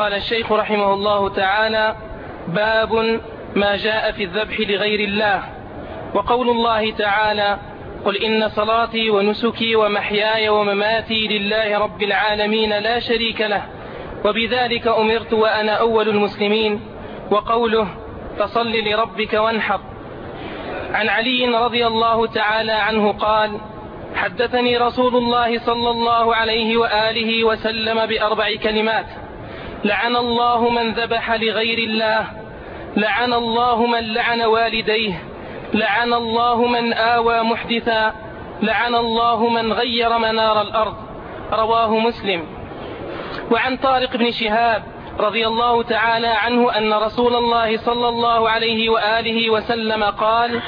قال الشيخ رحمه الله تعالى باب ما جاء في الذبح لغير الله. وقول الله تعالى قل إن صلاتي ونسكي ومحياي ومماتي لله رب العالمين لا شريك له وبذلك أمرت وأنا أول المسلمين. وقوله فصل لربك وانحر. عن علي رضي الله تعالى عنه قال حدثني رسول الله صلى الله عليه وآله وسلم بأربع كلمات. لعن الله من ذبح لغير الله لعن الله من لعن والديه لعن الله من آوى محدثا لعن الله من غير منار الأرض. رواه مسلم. وعن طارق بن شهاب رضي الله تعالى عنه أن رسول الله صلى الله عليه وآله وسلم قال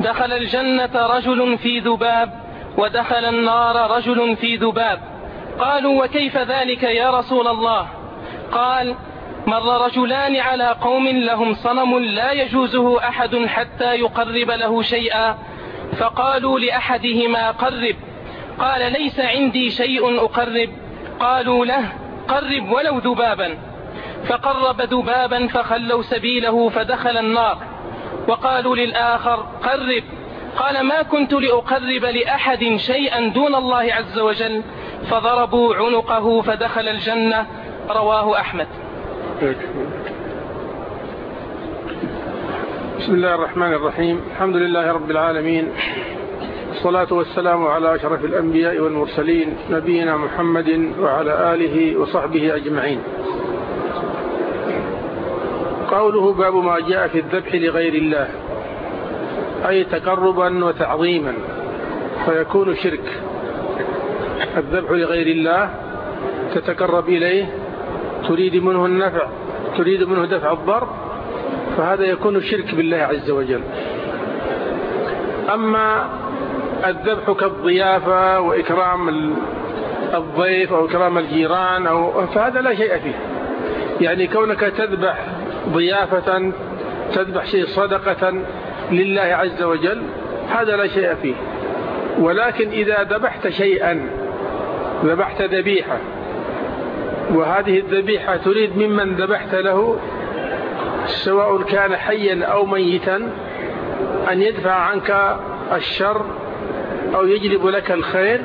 دخل الجنة رجل في ذباب ودخل النار رجل في ذباب. قالوا وكيف ذلك يا رسول الله؟ قال مر رجلان على قوم لهم صنم لا يجوزه أحد حتى يقرب له شيئا. فقالوا لأحدهما قرب. قال ليس عندي شيء أقرب. قالوا له قرب ولو ذبابا. فقرب ذبابا فخلوا سبيله فدخل النار. وقالوا للآخر قرب. قال ما كنت لأقرب لأحد شيئا دون الله عز وجل. فضربوا عنقه فدخل الجنة. رواه أحمد. بسم الله الرحمن الرحيم. الحمد لله رب العالمين. الصلاة والسلام على أشرف الأنبياء والمرسلين نبينا محمد وعلى آله وصحبه أجمعين. قوله باب ما جاء في الذبح لغير الله. أي تقربا وتعظيما. فيكون شرك. الذبح لغير الله تتقرب إليه تريد منه النفع تريد منه دفع الضر فهذا يكون شرك بالله عز وجل. أما الذبح كالضيافة وإكرام الضيف أو إكرام الجيران أو فهذا لا شيء فيه. يعني كونك تذبح ضيافة تذبح شيء صدقة لله عز وجل هذا لا شيء فيه. ولكن إذا ذبحت شيئا ذبحت ذبيحة وهذه الذبيحة تريد ممن ذبحت له سواء كان حيا أو ميتا أن يدفع عنك الشر أو يجلب لك الخير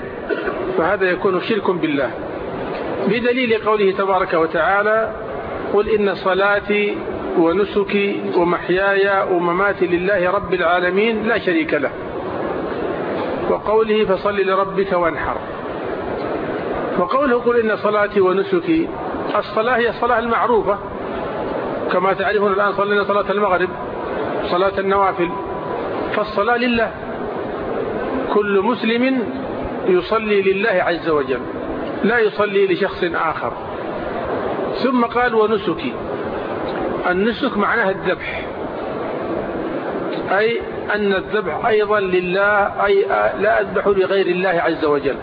فهذا يكون شرك بالله. بدليل قوله تبارك وتعالى قل إن صلاتي ونسكي ومحياي ومماتي لله رب العالمين لا شريك له. وقوله فصل لربك وانحر. وقوله قل إن صلاتي ونسكي الصلاة هي الصلاة المعروفة. كما تعرفون الآن صلينا صلاة المغرب صلاة النوافل. فالصلاة لله. كل مسلم يصلي لله عز وجل لا يصلي لشخص آخر. ثم قال ونسكي. النسك معناها الذبح. أي أن الذبح أيضا لله أي لا أذبح لغير الله عز وجل.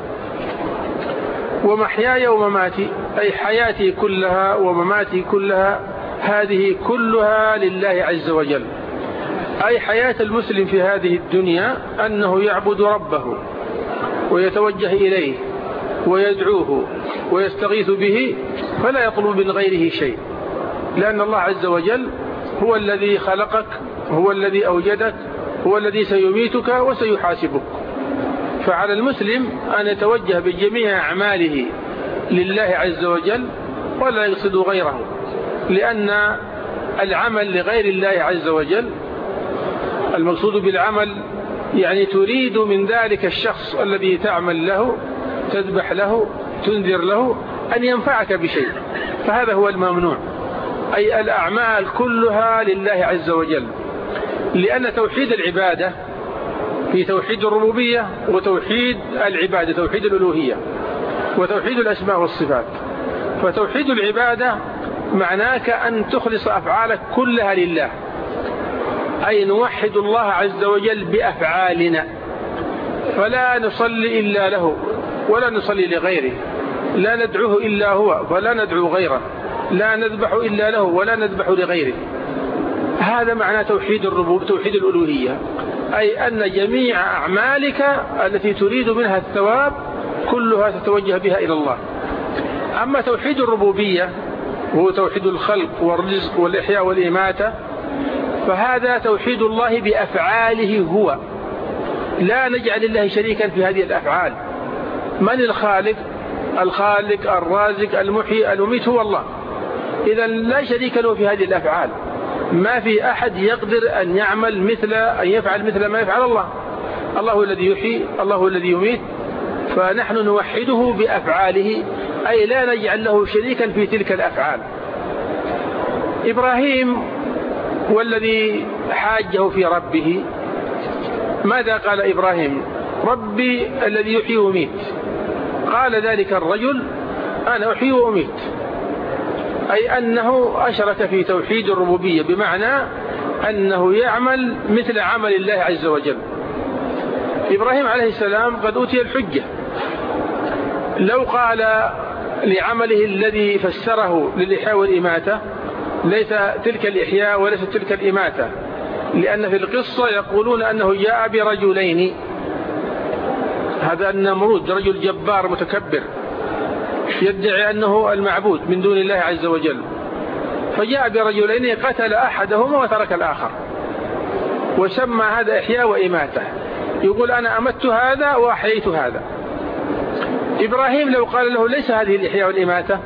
ومحياي ومماتي أي حياتي كلها ومماتي كلها هذه كلها لله عز وجل. أي حياة المسلم في هذه الدنيا أنه يعبد ربه ويتوجه إليه ويدعوه ويستغيث به فلا يطلب من غيره شيء. لأن الله عز وجل هو الذي خلقك هو الذي أوجدك هو الذي سيميتك وسيحاسبك. فعلى المسلم أن يتوجه بجميع أعماله لله عز وجل ولا يقصد غيره لأن العمل لغير الله عز وجل المقصود بالعمل يعني تريد من ذلك الشخص الذي تعمل له تذبح له تنذر له أن ينفعك بشيء فهذا هو الممنوع أي الأعمال كلها لله عز وجل لأن توحيد العبادة في توحيد الربوبية وتوحيد العبادة توحيد الألوهية وتوحيد الأسماء والصفات. فتوحيد العبادة معناك أن تخلص أفعالك كلها لله. أي نوحد الله عز وجل بأفعالنا. فلا نصلي إلا له ولا نصلي لغيره. لا ندعوه إلا هو ولا ندعو غيره. لا نذبح إلا له ولا نذبح لغيره. هذا معنى توحيد الربوب توحيد الألوهية. أي أن جميع أعمالك التي تريد منها الثواب كلها تتوجه بها إلى الله. أما توحيد الربوبية وهو توحيد الخلق والرزق والإحياء والإماتة فهذا توحيد الله بأفعاله هو. لا نجعل الله شريكا في هذه الأفعال. من الخالق؟ الخالق الرازق المحيي المميت هو الله. إذا لا شريك له في هذه الأفعال. ما في أحد يقدر أن يعمل مثل أن يفعل مثل ما يفعل الله. الله الذي يحيي الله الذي يميت. فنحن نوحده بأفعاله أي لا نجعل له شريكا في تلك الأفعال. إبراهيم والذي حاجة في ربه. ماذا قال إبراهيم؟ ربي الذي يحيي ويميت. قال ذلك الرجل أنا أحيي وأميت. أي أنه أشرك في توحيد الربوبية بمعنى أنه يعمل مثل عمل الله عز وجل. إبراهيم عليه السلام قد أوتي الحجة. لو قال لعمله الذي فسره للإحياء والإماتة ليس تلك الإحياء وليس تلك الإماتة لأن في القصة يقولون أنه جاء برجلين. هذا النمرود رجل جبار متكبر. يدعي أنه المعبود من دون الله عز وجل. فجاء برجلين قتل أحدهما وترك الآخر. وسمى هذا إحياء وإماتة. يقول أنا أمت هذا وأحييت هذا. إبراهيم لو قال له ليس هذه الإحياء والإماتة؟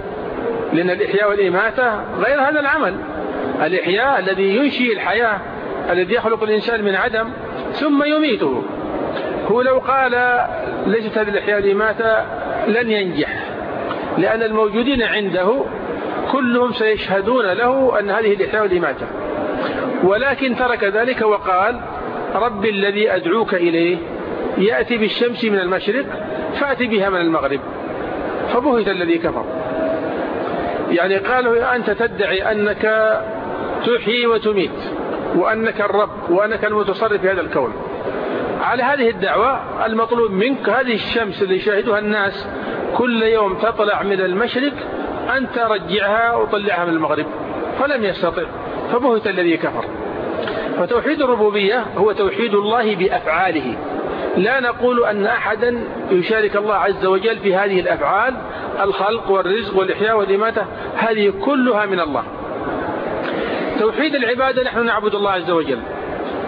لأن الإحياء والإماتة غير هذا العمل. الإحياء الذي ينشي الحياة الذي يخلق الإنسان من عدم ثم يميته. هو لو قال ليست هذه الإحياء والإماتة لن ينجح. لأن الموجودين عنده كلهم سيشهدون له أن هذه الإحياء والإماتة ولكن ترك ذلك وقال رب الذي أدعوك إليه يأتي بالشمس من المشرق فأتي بها من المغرب. فبهت الذي كفر. يعني قالوا أنت تدعي أنك تحيي وتميت وأنك الرب وأنك المتصرف في هذا الكون. على هذه الدعوة المطلوب منك هذه الشمس اللي يشاهدها الناس كل يوم تطلع من المشرق أن ترجعها وطلعها من المغرب فلم يستطع فبهت الذي كفر. فتوحيد الربوبية هو توحيد الله بأفعاله. لا نقول أن أحدا يشارك الله عز وجل في هذه الأفعال الخلق والرزق والإحياء والإماتة هذه كلها من الله. توحيد العبادة نحن نعبد الله عز وجل.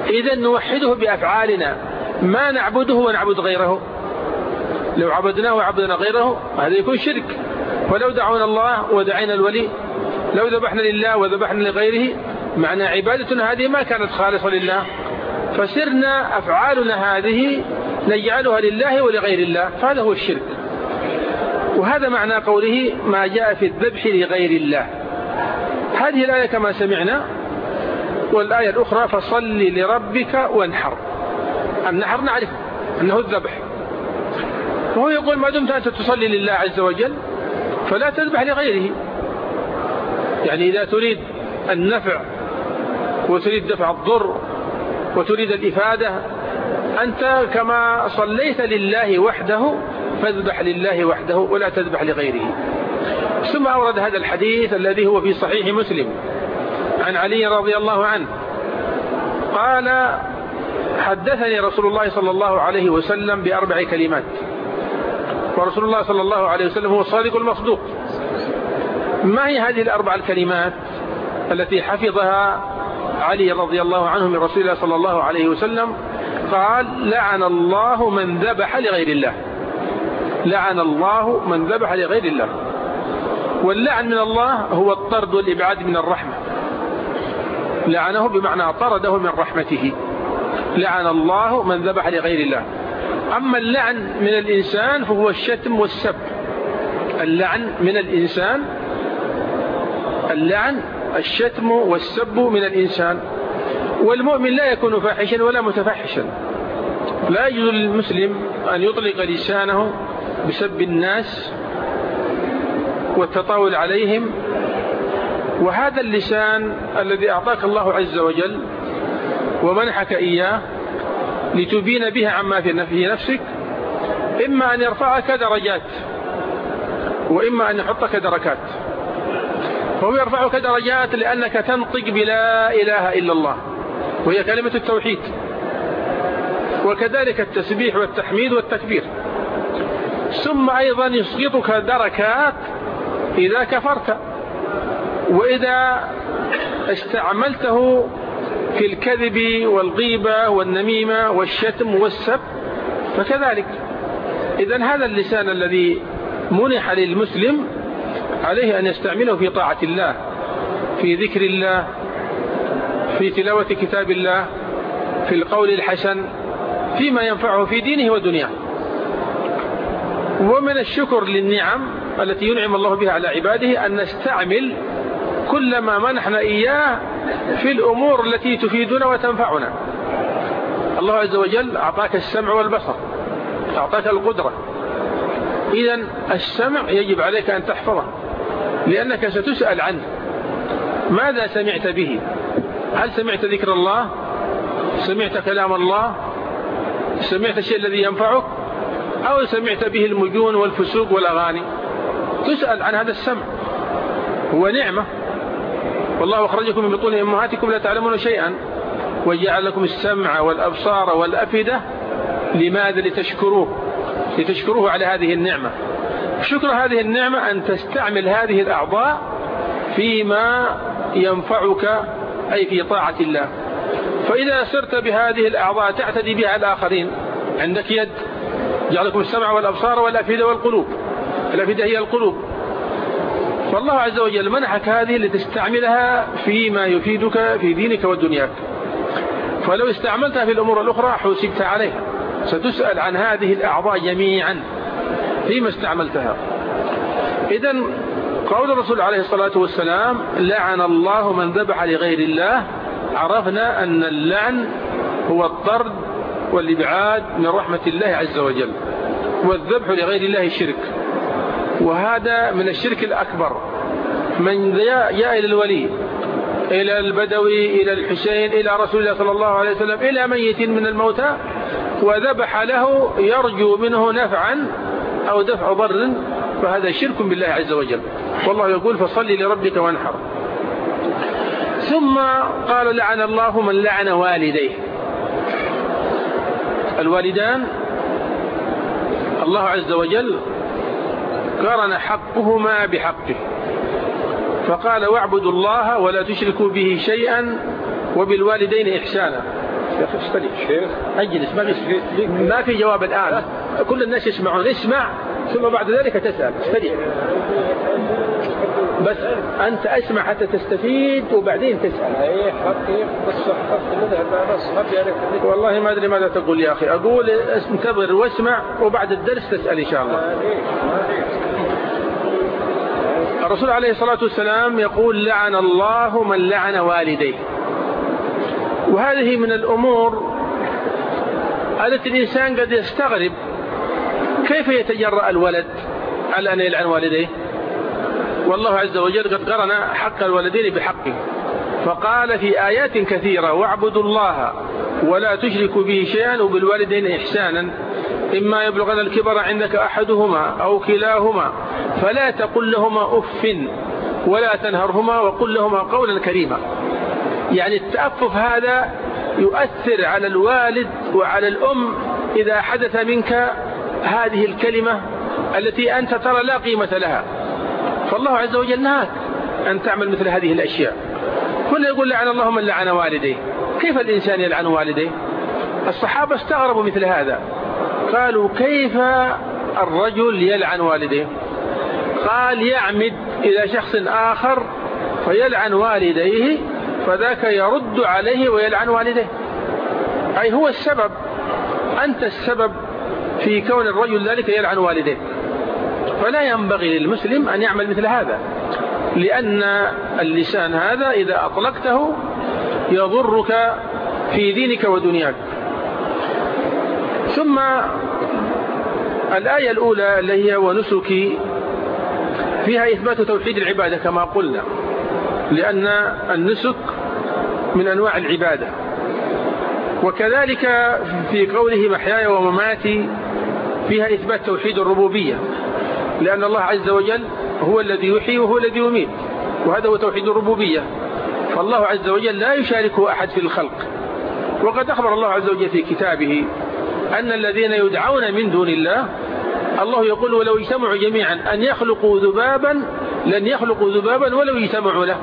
إذا نوحده بأفعالنا. ما نعبده ونعبد غيره. لو عبدناه وعبدنا غيره هذا يكون شرك. ولو دعونا الله ودعينا الولي لو ذبحنا لله وذبحنا لغيره معنى عبادتنا هذه ما كانت خالصة لله. فسرنا أفعالنا هذه نجعلها لله ولغير الله فهذا هو الشرك. وهذا معنى قوله ما جاء في الذبح لغير الله. هذه الآية كما سمعنا والآية الأخرى فصل لربك وانحر. النحر نعرف أنه الذبح. وهو يقول ما دمت أنت تصلي لله عز وجل فلا تذبح لغيره. يعني إذا تريد النفع وتريد دفع الضر وتريد الإفادة أنت كما صليت لله وحده فاذبح لله وحده ولا تذبح لغيره. ثم أورد هذا الحديث الذي هو في صحيح مسلم. عن علي رضي الله عنه قال حدثني رسول الله صلى الله عليه وسلم بأربع كلمات. ورسول الله صلى الله عليه وسلم هو الصادق المصدوق. ما هي هذه الأربع الكلمات التي حفظها علي رضي الله عنه من رسول الله صلى الله عليه وسلم؟ قال لعن الله من ذبح لغير الله. لعن الله من ذبح لغير الله. واللعن من الله هو الطرد والإبعاد من الرحمة. لعنه بمعنى طرده من رحمته. لعن الله من ذبح لغير الله. أما اللعن من الإنسان فهو الشتم والسب. اللعن من الإنسان اللعن الشتم والسب من الإنسان. والمؤمن لا يكون فاحشا ولا متفحشا. لا يجوز للمسلم أن يطلق لسانه بسب الناس والتطاول عليهم. وهذا اللسان الذي أعطاك الله عز وجل ومنحك إياه لتبين بها عما في نفسك. إما أن يرفعك درجات وإما أن يحطك دركات. فهو يرفعك درجات لأنك تنطق بلا إله إلا الله وهي كلمة التوحيد. وكذلك التسبيح والتحميد والتكبير. ثم أيضا يسقطك دركات إذا كفرت وإذا استعملته في الكذب والغيبة والنميمة والشتم والسب فكذلك. إذا هذا اللسان الذي منح للمسلم عليه أن يستعمله في طاعة الله في ذكر الله في تلاوة كتاب الله في القول الحسن فيما ينفعه في دينه ودنياه. ومن الشكر للنعم التي ينعم الله بها على عباده أن نستعمل كل ما منحنا إياه في الأمور التي تفيدنا وتنفعنا. الله عز وجل أعطاك السمع والبصر أعطاك القدرة. إذا السمع يجب عليك أن تحفظه لأنك ستسأل عنه. ماذا سمعت به؟ هل سمعت ذكر الله؟ سمعت كلام الله؟ سمعت الشيء الذي ينفعك؟ أو سمعت به المجون والفسوق والأغاني؟ تسأل عن هذا السمع. هو نعمة. والله أخرجكم من بطون أمهاتكم لا تعلمون شيئا وجعل لكم السمع والأبصار والأفئدة لماذا لتشكروه؟ لتشكروه على هذه النعمة. شكر هذه النعمة أن تستعمل هذه الأعضاء فيما ينفعك أي في طاعة الله. فإذا سرت بهذه الأعضاء تعتدي بها الآخرين. عندك يد جعلكم السمع والأبصار والأفئدة والقلوب. الأفئدة هي القلوب. فالله عز وجل منحك هذه لتستعملها فيما يفيدك في دينك ودنياك. فلو استعملتها في الأمور الأخرى حسبت عليها ستسأل عن هذه الأعضاء جميعا فيما استعملتها. إذا قول الرسول عليه الصلاة والسلام لعن الله من ذبح لغير الله عرفنا أن اللعن هو الطرد والإبعاد من رحمة الله عز وجل. والذبح لغير الله شرك. وهذا من الشرك الأكبر. من جاء إلى الولي إلى البدوي إلى الحسين إلى رسول الله صلى الله عليه وسلم إلى ميت من الموتى وذبح له يرجو منه نفعا أو دفع ضر فهذا شرك بالله عز وجل. والله يقول فصلي لربك وانحر. ثم قال لعن الله من لعن والديه. الوالدان الله عز وجل قرن حقهما بحقه. فقال واعبدوا الله ولا تشركوا به شيئا وبالوالدين إحسانا. استريح شيخ. أجلس ما في ما في جواب الآن. كل الناس يسمعون. اسمع ثم بعد ذلك تسأل. استريح بس أنت أسمع حتى تستفيد وبعدين تسأل. اي حقي بس بس والله ما أدري ماذا تقول يا أخي. أقول انتظر واسمع وبعد الدرس تسأل إن شاء الله. الرسول عليه الصلاة والسلام يقول لعن الله من لعن والديه. وهذه من الأمور التي الإنسان قد يستغرب كيف يتجرأ الولد على أن يلعن والديه؟ والله عز وجل قد قرن حق الولدين بحقه. فقال في آيات كثيرة واعبدوا الله ولا تشركوا به شيئا وبالوالدين إحسانا. إما يبلغن الكبر عندك أحدهما أو كلاهما فلا تقل لهما أف ولا تنهرهما وقل لهما قولا كريما. يعني التأفف هذا يؤثر على الوالد وعلى الأم إذا حدث منك هذه الكلمة التي أنت ترى لا قيمة لها. فالله عز وجل نهاك أن تعمل مثل هذه الأشياء. كنا يقول لعن الله من لعن والديه. كيف الإنسان يلعن والديه؟ الصحابة استغربوا مثل هذا. قالوا كيف الرجل يلعن والديه قال يعمد إلى شخص آخر فيلعن والديه فذاك يرد عليه ويلعن والديه أي هو السبب أنت السبب في كون الرجل ذلك يلعن والديه فلا ينبغي للمسلم أن يعمل مثل هذا لأن اللسان هذا إذا أطلقته يضرك في دينك ودنياك. ثم الآية الأولى اللي هي ونسكي فيها إثبات توحيد العبادة كما قلنا لأن النسك من أنواع العبادة. وكذلك في قوله محياي ومماتي فيها إثبات توحيد الربوبية لأن الله عز وجل هو الذي يحيي وهو الذي يميت وهذا هو توحيد الربوبية. فالله عز وجل لا يشاركه أحد في الخلق. وقد أخبر الله عز وجل في كتابه أن الذين يدعون من دون الله الله يقول ولو اجتمعوا جميعا أن يخلقوا ذبابا لن يخلقوا ذبابا ولو يجتمعوا له.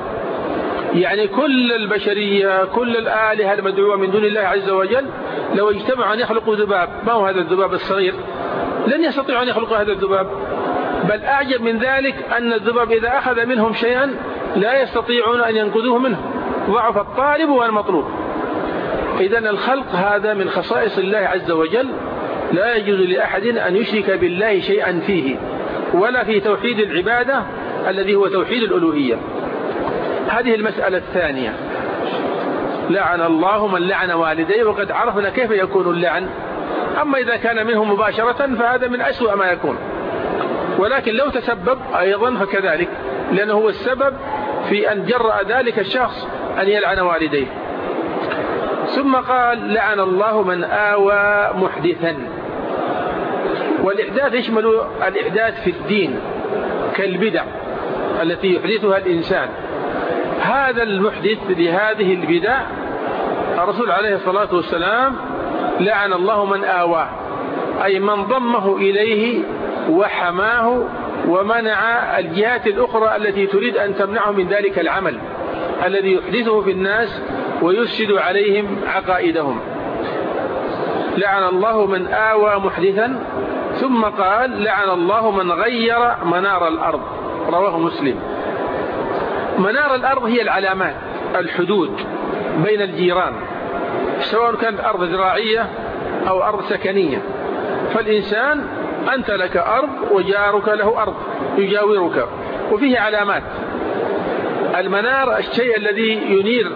يعني كل البشرية كل الآلهة المدعوة من دون الله عز وجل لو اجتمعوا أن يخلقوا ذباب ما هو هذا الذباب الصغير؟ لن يستطيعوا أن يخلقوا هذا الذباب. بل أعجب من ذلك أن الذباب إذا أخذ منهم شيئا لا يستطيعون أن ينقذوه منه. ضعف الطالب والمطلوب. إذا الخلق هذا من خصائص الله عز وجل لا يجوز لأحد أن يشرك بالله شيئا فيه ولا في توحيد العبادة الذي هو توحيد الألوهية. هذه المسألة الثانية. لعن الله من لعن والديه وقد عرفنا كيف يكون اللعن. أما إذا كان منه مباشرة فهذا من أسوأ ما يكون. ولكن لو تسبب أيضا فكذلك لأنه هو السبب في أن جرأ ذلك الشخص أن يلعن والديه. ثم قال لعن الله من آوى محدثا. والإحداث يشمل الإحداث في الدين كالبدع التي يحدثها الإنسان. هذا المحدث لهذه البدع الرسول عليه الصلاة والسلام لعن الله من آواه. أي من ضمه إليه وحماه ومنع الجهات الأخرى التي تريد أن تمنعه من ذلك العمل الذي يحدثه في الناس ويفسد عليهم عقائدهم. لعن الله من آوى محدثا ثم قال لعن الله من غير منار الأرض. رواه مسلم. منار الأرض هي العلامات الحدود بين الجيران سواء كانت أرض زراعية أو أرض سكنية. فالإنسان أنت لك أرض وجارك له أرض يجاورك. وفيه علامات. المنار الشيء الذي ينير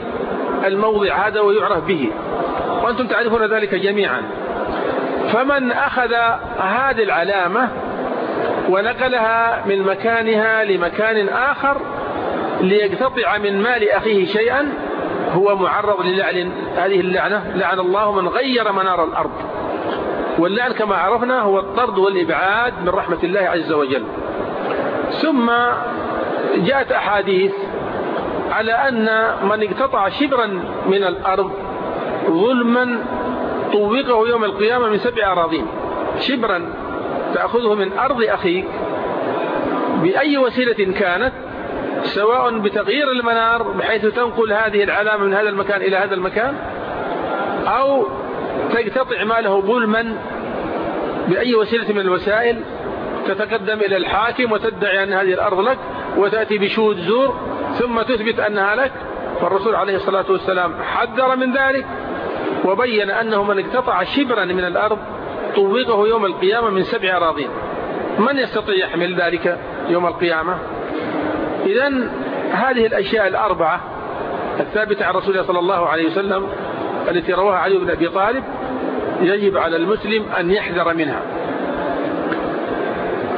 الموضع هذا ويعرف به. وأنتم تعرفون ذلك جميعا. فمن أخذ هذه العلامة ونقلها من مكانها لمكان آخر ليقتطع من مال أخيه شيئا هو معرض للعن هذه اللعنة. لعن الله من غير منار الأرض. واللعن كما عرفنا هو الطرد والإبعاد من رحمة الله عز وجل. ثم جاءت أحاديث على أن من اقتطع شبرا من الأرض ظلما طوقه يوم القيامة من سبع أراضين. شبرا تأخذه من أرض أخيك بأي وسيلة كانت سواء بتغيير المنار بحيث تنقل هذه العلامة من هذا المكان إلى هذا المكان أو تقتطع ماله ظلما بأي وسيلة من الوسائل تتقدم إلى الحاكم وتدعي أن هذه الأرض لك وتأتي بشهود زور ثم تثبت أنها لك فالرسول عليه الصلاة والسلام حذر من ذلك وبين أنه من اقتطع شبرا من الأرض طوقه يوم القيامة من سبع أراضين. من يستطيع يحمل ذلك يوم القيامة؟ إذا هذه الأشياء الأربعة الثابتة عن رسول الله صلى الله عليه وسلم التي رواها علي بن أبي طالب يجب على المسلم أن يحذر منها.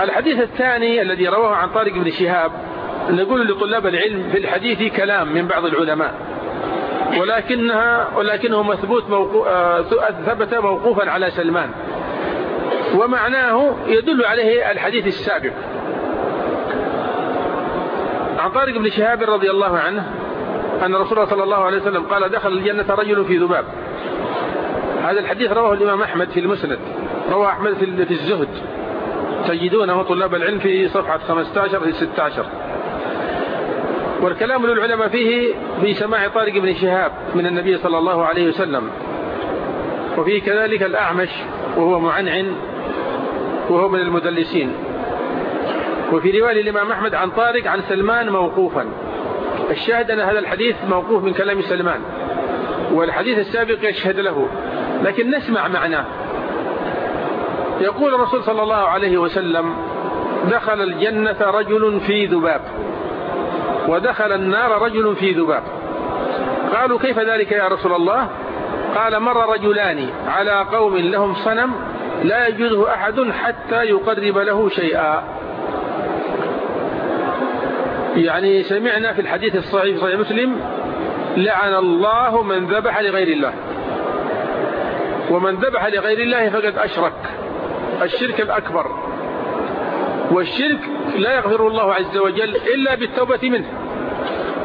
الحديث الثاني الذي رواه عن طارق بن شهاب نقول لطلاب العلم في الحديث كلام من بعض العلماء. ولكنها ولكنه مثبوت موقو آه، ثبت موقوفا على سلمان. ومعناه يدل عليه الحديث السابق. عن طارق بن شهاب رضي الله عنه أن رسول الله صلى الله عليه وسلم قال دخل الجنة رجل في ذباب. هذا الحديث رواه الإمام أحمد في المسند رواه أحمد في الزهد. تجدونه طلاب العلم في صفحة 15 في 16 والكلام للعلماء فيه في سماع طارق بن شهاب من النبي صلى الله عليه وسلم. وفيه كذلك الأعمش وهو معنعن وهو من المدلسين. وفي رواية الإمام أحمد عن طارق عن سلمان موقوفا. الشاهد أن هذا الحديث موقوف من كلام سلمان والحديث السابق يشهد له لكن نسمع معناه. يقول الرسول صلى الله عليه وسلم دخل الجنة رجل في ذباب. ودخل النار رجل في ذباب. قالوا كيف ذلك يا رسول الله؟ قال مر رجلان على قوم لهم صنم لا يجوزه أحد حتى يقرب له شيئا. يعني سمعنا في الحديث الصحيح صحيح مسلم لعن الله من ذبح لغير الله. ومن ذبح لغير الله فقد أشرك. الشرك الأكبر. والشرك لا يغفر الله عز وجل إلا بالتوبة منه.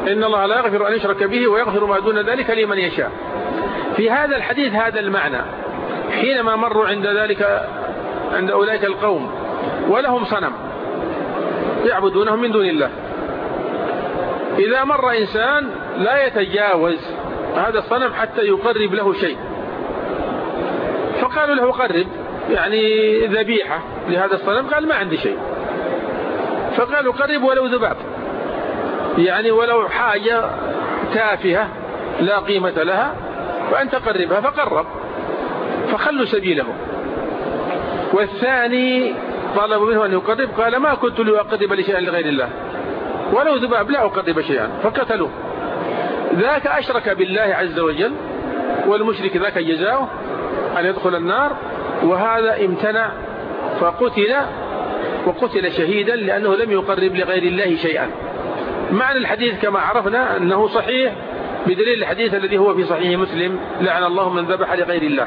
إن الله لا يغفر أن يشرك به ويغفر ما دون ذلك لمن يشاء. في هذا الحديث هذا المعنى. حينما مروا عند ذلك عند أولئك القوم ولهم صنم يعبدونهم من دون الله. إذا مر إنسان لا يتجاوز هذا الصنم حتى يقرب له شيء. فقالوا له قرب يعني ذبيحة لهذا الصنم قال ما عندي شيء. فقالوا قرب ولو ذباب يعني ولو حاجة تافهة لا قيمة لها وأنت قربها فقرب. فخلوا سبيله. والثاني طلبوا منه أن يقرب قال ما كنت لأقرب لشيء لغير الله. ولو ذباب لا أقرب شيئا فقتلوه. ذاك أشرك بالله عز وجل والمشرك ذاك جزاؤه أن يدخل النار وهذا امتنع فقتل وقتل شهيدا لأنه لم يقرب لغير الله شيئا. معنى الحديث كما عرفنا أنه صحيح بدليل الحديث الذي هو في صحيح مسلم لعن الله من ذبح لغير الله.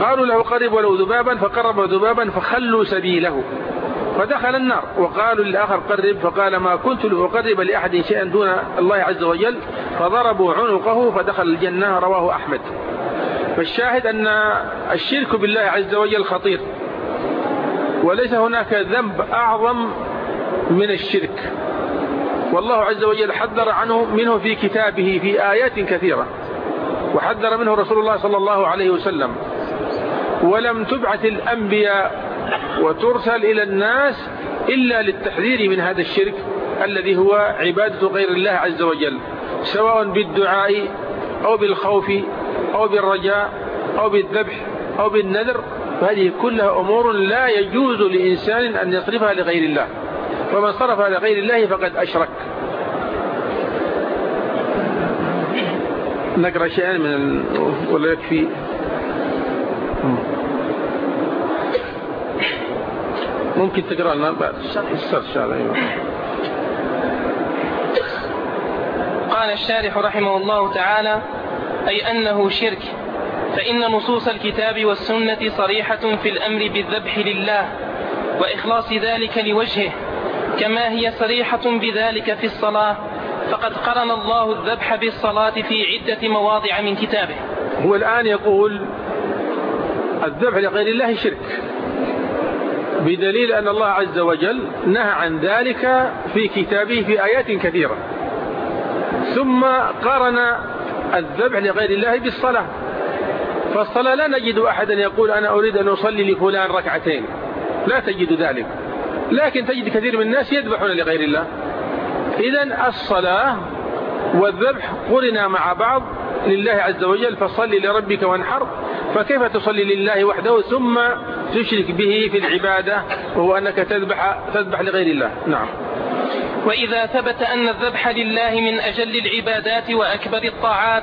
قالوا له قرب ولو ذبابا فقرب ذبابا فخلوا سبيله. فدخل النار وقالوا للآخر قرب فقال ما كنت لأقرب لأحد شيئا دون الله عز وجل؟ فضربوا عنقه فدخل الجنة رواه أحمد. فالشاهد أن الشرك بالله عز وجل خطير. وليس هناك ذنب أعظم من الشرك. والله عز وجل حذر عنه منه في كتابه في آيات كثيرة وحذر منه رسول الله صلى الله عليه وسلم. ولم تبعث الأنبياء وترسل إلى الناس إلا للتحذير من هذا الشرك الذي هو عبادة غير الله عز وجل سواء بالدعاء أو بالخوف أو بالرجاء أو بالذبح أو بالنذر. فهذه كلها أمور لا يجوز لإنسان أن يصرفها لغير الله. ومن صرفها لغير الله فقد أشرك. نقرأ شيئا من ال... ولا يكفي؟ ممكن تقرأ لنا بعد. السرش أيوة. قال الشارح رحمه الله تعالى أي أنه شرك. فإن نصوص الكتاب والسنة صريحة في الأمر بالذبح لله وإخلاص ذلك لوجهه كما هي صريحة بذلك في الصلاة فقد قرن الله الذبح بالصلاة في عدة مواضع من كتابه. هو الآن يقول الذبح لغير الله شرك بدليل أن الله عز وجل نهى عن ذلك في كتابه في آيات كثيرة. ثم قارن الذبح لغير الله بالصلاة. فالصلاة لا نجد أحدا يقول أنا أريد أن أصلي لفلان ركعتين. لا تجد ذلك. لكن تجد كثير من الناس يذبحون لغير الله. إذا الصلاة والذبح قرنا مع بعض لله عز وجل فصل لربك وانحر فكيف تصلي لله وحده؟ ثم تشرك به في العبادة وهو أنك تذبح, تذبح لغير الله. نعم. وإذا ثبت أن الذبح لله من أجل العبادات وأكبر الطاعات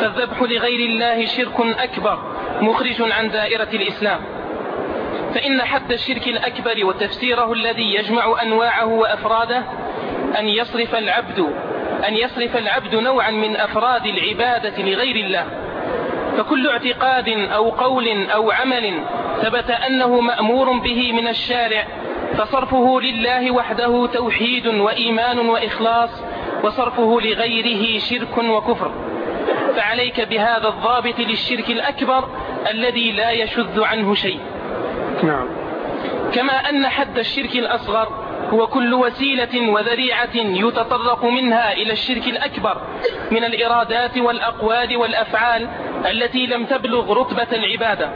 فالذبح لغير الله شرك أكبر مخرج عن دائرة الإسلام. فإن حد الشرك الأكبر وتفسيره الذي يجمع أنواعه وأفراده أن يصرف العبد أن يصرف العبد نوعا من أفراد العبادة لغير الله. فكل اعتقاد أو قول أو عمل ثبت أنه مأمور به من الشارع فصرفه لله وحده توحيد وإيمان وإخلاص وصرفه لغيره شرك وكفر. فعليك بهذا الضابط للشرك الأكبر الذي لا يشذ عنه شيء. نعم. كما أن حد الشرك الأصغر هو كل وسيلة وذريعة يتطرق منها إلى الشرك الأكبر من الإرادات والأقوال والأفعال التي لم تبلغ رتبة العبادة.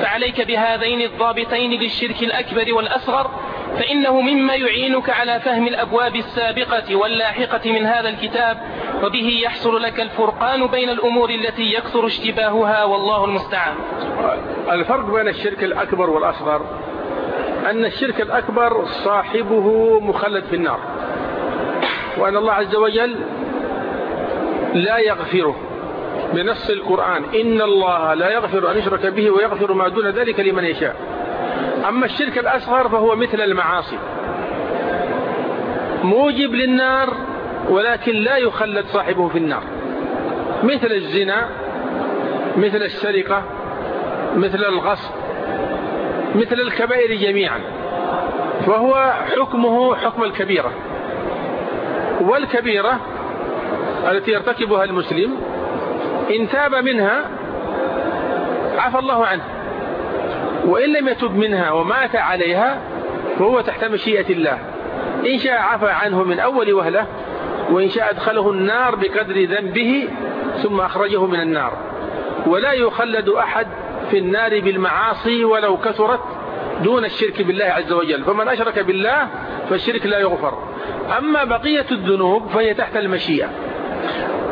فعليك بهذين الضابطين للشرك الأكبر والأصغر فإنه مما يعينك على فهم الأبواب السابقة واللاحقة من هذا الكتاب وبه يحصل لك الفرقان بين الأمور التي يكثر اشتباهها والله المستعان. الفرق بين الشرك الأكبر والأصغر أن الشرك الأكبر صاحبه مخلد في النار وأن الله عز وجل لا يغفره. بنص القرآن إن الله لا يغفر أن يشرك به ويغفر ما دون ذلك لمن يشاء. أما الشرك الأصغر فهو مثل المعاصي. موجب للنار ولكن لا يخلد صاحبه في النار. مثل الزنا مثل السرقة مثل الغصب مثل الكبائر جميعا. فهو حكمه حكم الكبيرة. والكبيرة التي يرتكبها المسلم إن تاب منها عفى الله عنه. وإن لم يتب منها ومات عليها فهو تحت مشيئة الله. إن شاء عفى عنه من أول وهلة وإن شاء أدخله النار بقدر ذنبه ثم أخرجه من النار. ولا يخلد أحد في النار بالمعاصي ولو كثرت دون الشرك بالله عز وجل. فمن أشرك بالله فالشرك لا يغفر. أما بقية الذنوب فهي تحت المشيئة.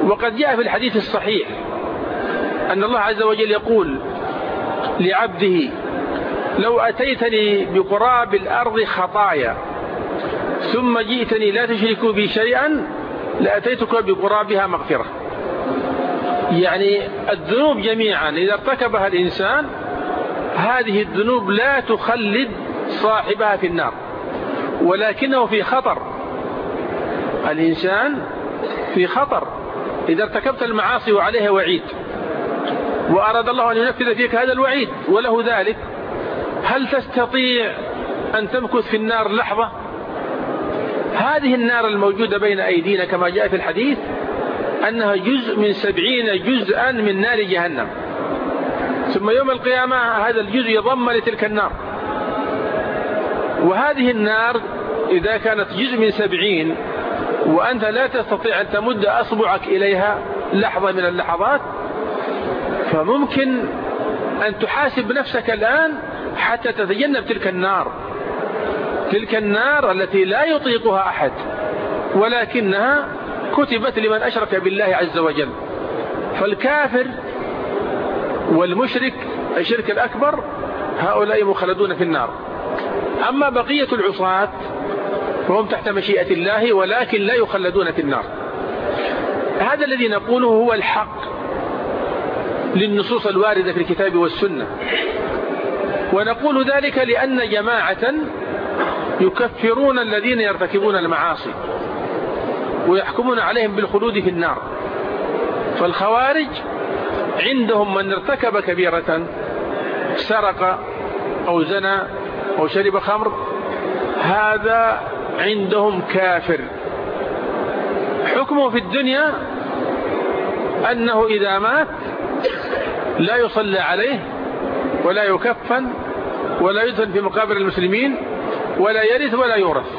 وقد جاء في الحديث الصحيح أن الله عز وجل يقول لعبده لو أتيتني بقراب الأرض خطايا ثم جئتني لا تشرك بي شيئا لأتيتك بقرابها مغفرة. يعني الذنوب جميعا إذا ارتكبها الإنسان هذه الذنوب لا تخلد صاحبها في النار ولكنه في خطر. الإنسان في خطر. إذا ارتكبت المعاصي وعليها وعيد وأراد الله أن ينفذ فيك هذا الوعيد وله ذلك هل تستطيع أن تمكث في النار لحظة؟ هذه النار الموجودة بين أيدينا كما جاء في الحديث أنها جزء من سبعين جزءا من نار جهنم. ثم يوم القيامة هذا الجزء يضم لتلك النار. وهذه النار إذا كانت جزء من سبعين وأنت لا تستطيع أن تمد أصبعك إليها لحظة من اللحظات فممكن أن تحاسب نفسك الآن حتى تتجنب تلك النار. تلك النار التي لا يطيقها أحد ولكنها كتبت لمن أشرك بالله عز وجل. فالكافر والمشرك الشرك الأكبر هؤلاء مخلدون في النار. أما بقية العصاة فهم تحت مشيئة الله ولكن لا يخلدون في النار. هذا الذي نقوله هو الحق للنصوص الواردة في الكتاب والسنة. ونقول ذلك لأن جماعة يكفرون الذين يرتكبون المعاصي ويحكمون عليهم بالخلود في النار. فالخوارج عندهم من ارتكب كبيرة سرق أو زنى أو شرب خمر هذا عندهم كافر. حكمه في الدنيا أنه إذا مات لا يصلى عليه ولا يكفن ولا يدفن في مقابر المسلمين ولا يرث ولا يورث.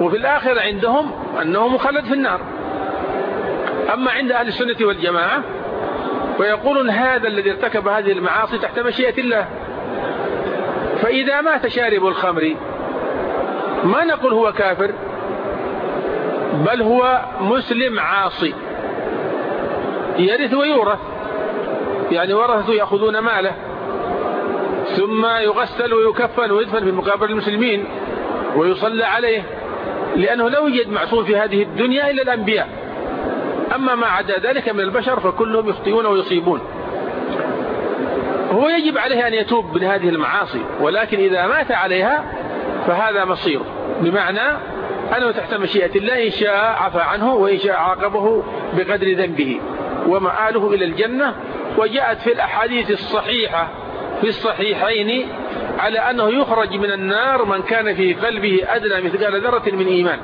وفي الآخرة عندهم أنه مخلد في النار. أما عند أهل السنة والجماعة ويقولون هذا الذي ارتكب هذه المعاصي تحت مشيئة الله. فإذا مات شارب الخمر ما نقول هو كافر بل هو مسلم عاصي. يرث ويورث. يعني ورثته يأخذون ماله. ثم يغسل ويكفن ويدفن في مقابر المسلمين ويصلى عليه لأنه لا يوجد معصوم في هذه الدنيا إلا الأنبياء. أما ما عدا ذلك من البشر فكلهم يخطئون ويصيبون. هو يجب عليه أن يتوب من هذه المعاصي ولكن إذا مات عليها فهذا مصير. بمعنى أنه تحت مشيئة الله إن شاء عفى عنه وإن شاء عاقبه بقدر ذنبه. ومآله إلى الجنة وجاءت في الأحاديث الصحيحة في الصحيحين على أنه يخرج من النار من كان في قلبه أدنى مثقال ذرة من إيمان.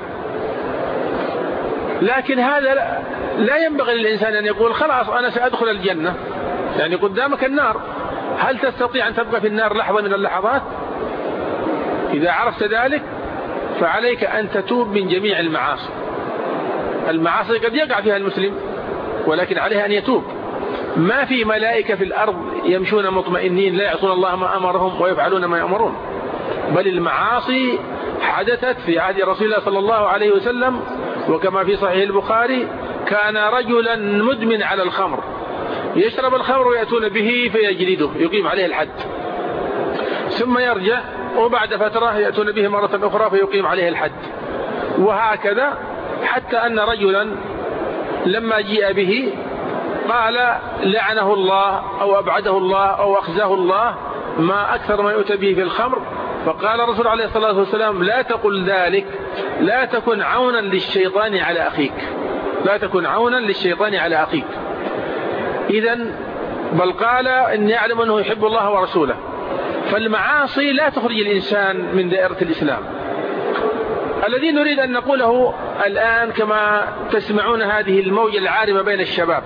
لكن هذا لا ينبغي للإنسان أن يقول خلاص أنا سأدخل الجنة. يعني قدامك النار. هل تستطيع أن تبقى في النار لحظة من اللحظات؟ إذا عرفت ذلك فعليك أن تتوب من جميع المعاصي. المعاصي قد يقع فيها المسلم ولكن عليه أن يتوب. ما في ملائكة في الأرض يمشون مطمئنين لا يعصون الله ما أمرهم ويفعلون ما يأمرون. بل المعاصي حدثت في عهد رسول الله صلى الله عليه وسلم وكما في صحيح البخاري كان رجلا مدمن على الخمر. يشرب الخمر ويأتون به فيجلده يقيم عليه الحد. ثم يرجع وبعد فترة يأتون به مرة أخرى فيقيم عليه الحد. وهكذا حتى أن رجلا لما جيء به قال لعنه الله أو أبعده الله أو أخزاه الله ما أكثر ما يؤتى به في الخمر. فقال الرسول عليه الصلاة والسلام لا تقل ذلك لا تكن عونا للشيطان على أخيك. لا تكن عونا للشيطان على أخيك. إذا بل قال إن يعلم أنه يحب الله ورسوله. فالمعاصي لا تخرج الإنسان من دائرة الإسلام. الذي نريد أن نقوله الآن كما تسمعون هذه الموجة العارمة بين الشباب.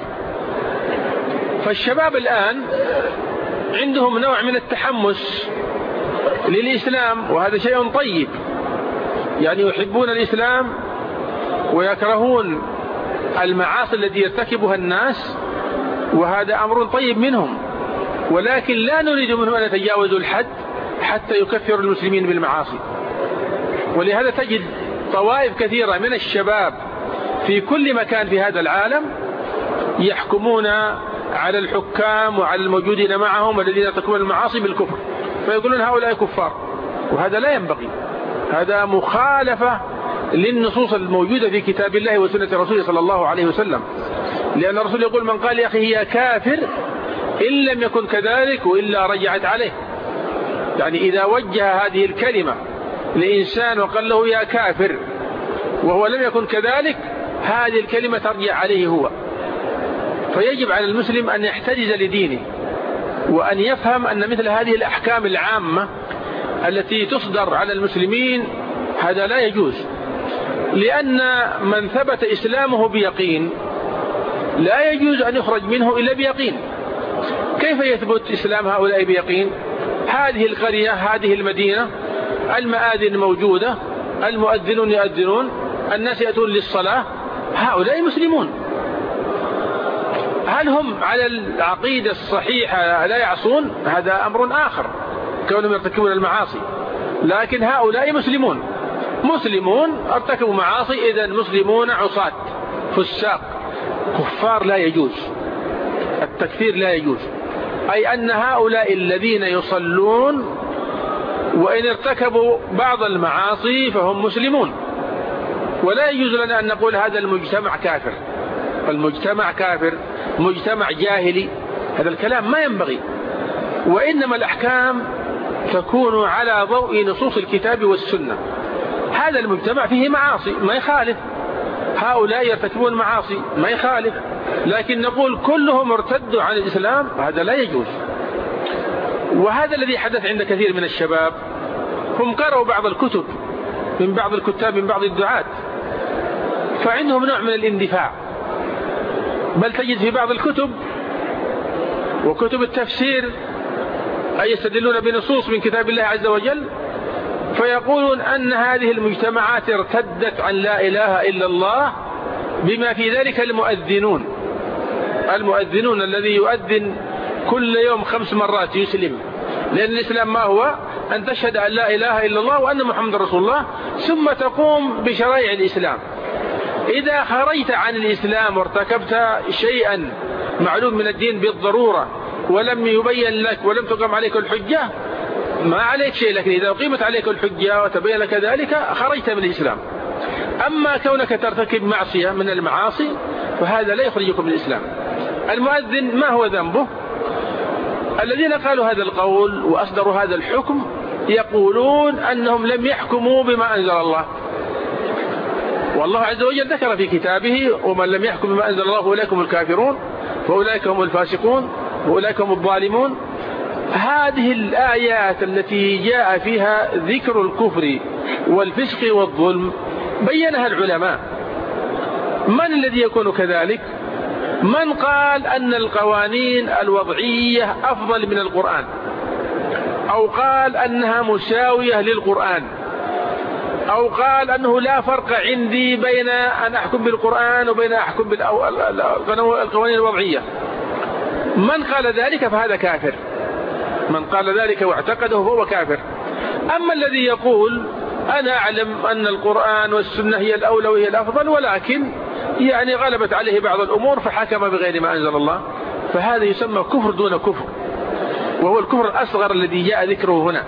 فالشباب الآن عندهم نوع من التحمس للإسلام وهذا شيء طيب. يعني يحبون الإسلام ويكرهون المعاصي التي يرتكبها الناس وهذا أمر طيب منهم. ولكن لا نريد منهم أن يتجاوزوا الحد حتى يكفروا المسلمين بالمعاصي. ولهذا تجد طوائف كثيرة من الشباب في كل مكان في هذا العالم يحكمون على الحكام وعلى الموجودين معهم الذين يرتكبون المعاصي بالكفر. فيقولون هؤلاء كفار. وهذا لا ينبغي. هذا مخالفة للنصوص الموجودة في كتاب الله وسنة رسوله صلى الله عليه وسلم. لأن الرسول يقول من قال يا أخي هي كافر إن لم يكن كذلك وإلا رجعت عليه. يعني إذا وجه هذه الكلمة لإنسان وقال له يا كافر وهو لم يكن كذلك هذه الكلمة ترجع عليه هو. فيجب على المسلم أن يحتجز لدينه وأن يفهم أن مثل هذه الأحكام العامة التي تصدر على المسلمين هذا لا يجوز. لأن من ثبت إسلامه بيقين لا يجوز أن يخرج منه إلا بيقين. كيف يثبت إسلام هؤلاء بيقين؟ هذه القرية هذه المدينة المآذن موجودة المؤذنون يؤذنون الناس يأتون للصلاة هؤلاء مسلمون. هل هم على العقيدة الصحيحة لا يعصون؟ هذا أمر آخر كونهم يرتكبون المعاصي. لكن هؤلاء مسلمون. مسلمون ارتكبوا معاصي إذا مسلمون عصاة فساق. كفار لا يجوز. التكفير لا يجوز. أي أن هؤلاء الذين يصلون وإن ارتكبوا بعض المعاصي فهم مسلمون. ولا يجوز لنا أن نقول هذا المجتمع كافر. المجتمع كافر. مجتمع جاهلي هذا الكلام ما ينبغي. وإنما الأحكام تكون على ضوء نصوص الكتاب والسنة. هذا المجتمع فيه معاصي ما يخالف. هؤلاء يرتكبون معاصي ما يخالف. لكن نقول كلهم ارتدوا عن الإسلام هذا لا يجوز. وهذا الذي حدث عند كثير من الشباب. هم قرأوا بعض الكتب من بعض الكتاب من بعض الدعاة. فعندهم نوع من الاندفاع. بل تجد في بعض الكتب وكتب التفسير أي يستدلون بنصوص من كتاب الله عز وجل فيقولون أن هذه المجتمعات ارتدت عن لا إله إلا الله بما في ذلك المؤذنون. المؤذنون الذي يؤذن كل يوم خمس مرات يسلم. لأن الإسلام ما هو؟ أن تشهد أن لا إله إلا الله وأن محمد رسول الله ثم تقوم بشرائع الإسلام. إذا خرجت عن الإسلام وارتكبت شيئا معلوم من الدين بالضرورة ولم يبين لك ولم تقم عليك الحجة ما عليك شيء لكن إذا أقيمت عليك الحجة وتبين لك ذلك خرجت من الإسلام. أما كونك ترتكب معصية من المعاصي فهذا لا يخرجك من الإسلام. المؤذن ما هو ذنبه؟ الذين قالوا هذا القول وأصدروا هذا الحكم يقولون أنهم لم يحكموا بما أنزل الله. والله عز وجل ذكر في كتابه ومن لم يحكم بما أنزل الله فأولئك هم الكافرون فأولئك هم الفاسقون وأولئك هم الظالمون. هذه الآيات التي جاء فيها ذكر الكفر والفسق والظلم بينها العلماء. من الذي يكون كذلك؟ من قال أن القوانين الوضعية أفضل من القرآن؟ أو قال أنها مساوية للقرآن؟ أو قال أنه لا فرق عندي بين أن أحكم بالقرآن وبين أحكم بالقوانين الوضعية. من قال ذلك فهذا كافر. من قال ذلك واعتقده فهو كافر. أما الذي يقول أنا أعلم أن القرآن والسنة هي الأولى وهي الأفضل ولكن يعني غلبت عليه بعض الأمور فحكم بغير ما أنزل الله. فهذا يسمى كفر دون كفر. وهو الكفر الأصغر الذي جاء ذكره هنا.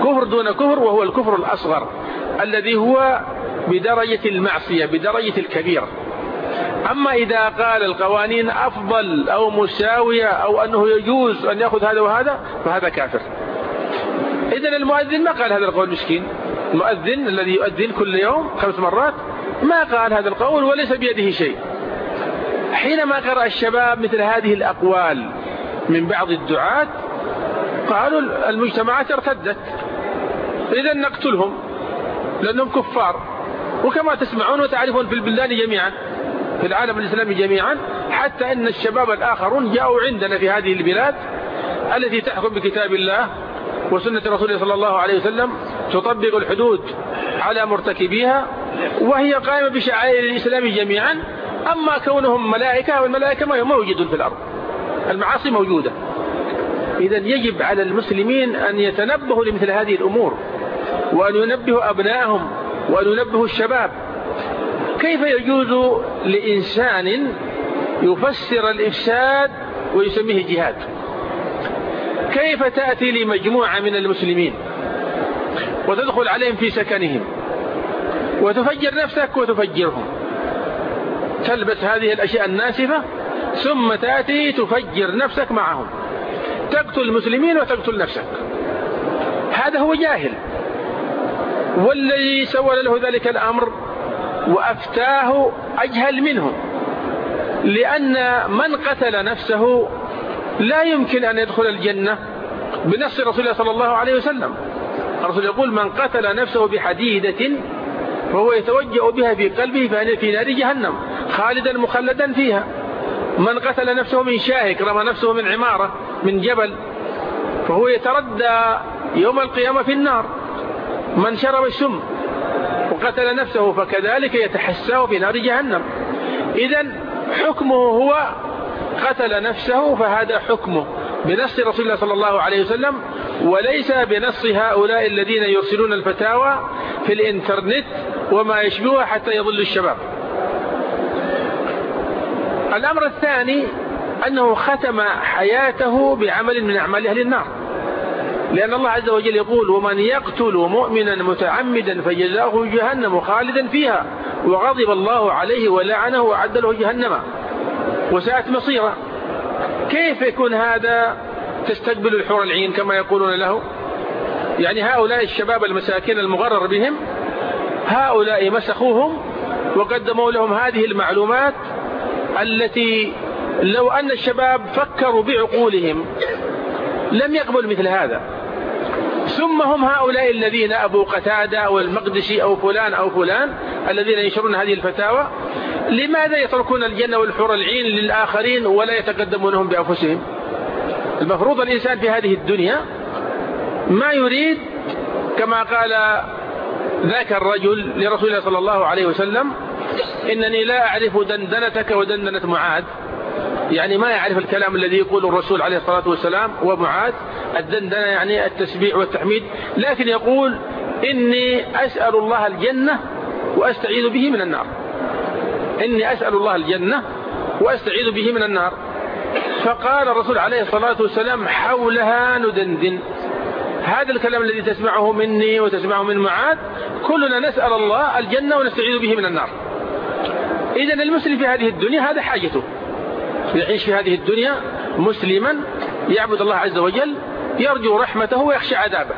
كفر دون كفر وهو الكفر الأصغر. الذي هو بدرجة المعصية بدرجة الكبيرة أما إذا قال القوانين أفضل أو مساوية أو أنه يجوز أن يأخذ هذا وهذا فهذا كافر. إذن المؤذن ما قال هذا القول مسكين. المؤذن الذي يؤذن كل يوم خمس مرات ما قال هذا القول وليس بيده شيء. حينما قرأ الشباب مثل هذه الأقوال من بعض الدعاة قالوا المجتمعات ارتدت. إذا نقتلهم. لأنهم كفار. وكما تسمعون وتعرفون في البلدان جميعا في العالم الإسلامي جميعا حتى أن الشباب الآخرون جاءوا عندنا في هذه البلاد التي تحكم بكتاب الله وسنة رسوله صلى الله عليه وسلم تطبق الحدود على مرتكبيها وهي قائمة بشعائر الإسلام جميعا أما كونهم ملائكة والملائكة ما موجود في الأرض. المعاصي موجودة. إذا يجب على المسلمين أن يتنبهوا لمثل هذه الأمور. وأن ينبهوا أبنائهم وأن ينبهوا الشباب. كيف يجوز لإنسان يفسر الإفساد ويسميه جهاد؟ كيف تأتي لمجموعة من المسلمين وتدخل عليهم في سكنهم وتفجر نفسك وتفجرهم؟ تلبس هذه الأشياء الناسفة ثم تأتي تفجر نفسك معهم. تقتل المسلمين وتقتل نفسك. هذا هو جاهل. والذي سول له ذلك الأمر وأفتاه أجهل منه لأن من قتل نفسه لا يمكن أن يدخل الجنة بنص رسول الله صلى الله عليه وسلم. الرسول يقول من قتل نفسه بحديدة فهو يتوجأ بها في قلبه فهي في نار جهنم خالدا مخلدا فيها. من قتل نفسه من شاهك رمى نفسه من عمارة من جبل فهو يتردى يوم القيامة في النار. من شرب السم وقتل نفسه فكذلك يتحساه في نار جهنم. إذا حكمه هو قتل نفسه فهذا حكمه بنص رسول الله صلى الله عليه وسلم وليس بنص هؤلاء الذين يرسلون الفتاوى في الإنترنت وما يشبهها حتى يضل الشباب. الأمر الثاني أنه ختم حياته بعمل من أعمال أهل النار. لأن الله عز وجل يقول ومن يقتل مؤمنا متعمدا فجزاؤه جهنم خالدا فيها وغضب الله عليه ولعنه وعد له جهنم. وساءت مصيره. كيف يكون هذا؟ تستقبل الحور العين كما يقولون له. يعني هؤلاء الشباب المساكين المغرر بهم هؤلاء مسخوهم وقدموا لهم هذه المعلومات التي لو أن الشباب فكروا بعقولهم لم يقبل مثل هذا. ثم هم هؤلاء الذين أبو قتادة أو المقدسي أو فلان أو فلان الذين ينشرون هذه الفتاوى لماذا يتركون الجنة والحور العين للآخرين ولا يتقدمونهم بأنفسهم؟ المفروض الإنسان في هذه الدنيا ما يريد كما قال ذاك الرجل لرسول الله صلى الله عليه وسلم إنني لا أعرف دندنتك ودندنة معاذ. يعني ما يعرف الكلام الذي يقول الرسول عليه الصلاة والسلام ومعاذ الدندنة يعني التسبيع والتحميد. لكن يقول إني أسأل الله الجنة وأستعيذ به من النار. إني أسأل الله الجنة وأستعيذ به من النار. فقال الرسول عليه الصلاة والسلام حولها ندندن. هذا الكلام الذي تسمعه مني وتسمعه من معاذ كلنا نسأل الله الجنة ونستعيذ به من النار. إذا المسلم في هذه الدنيا هذا حاجته. يعيش في هذه الدنيا مسلما يعبد الله عز وجل يرجو رحمته ويخشى عذابه.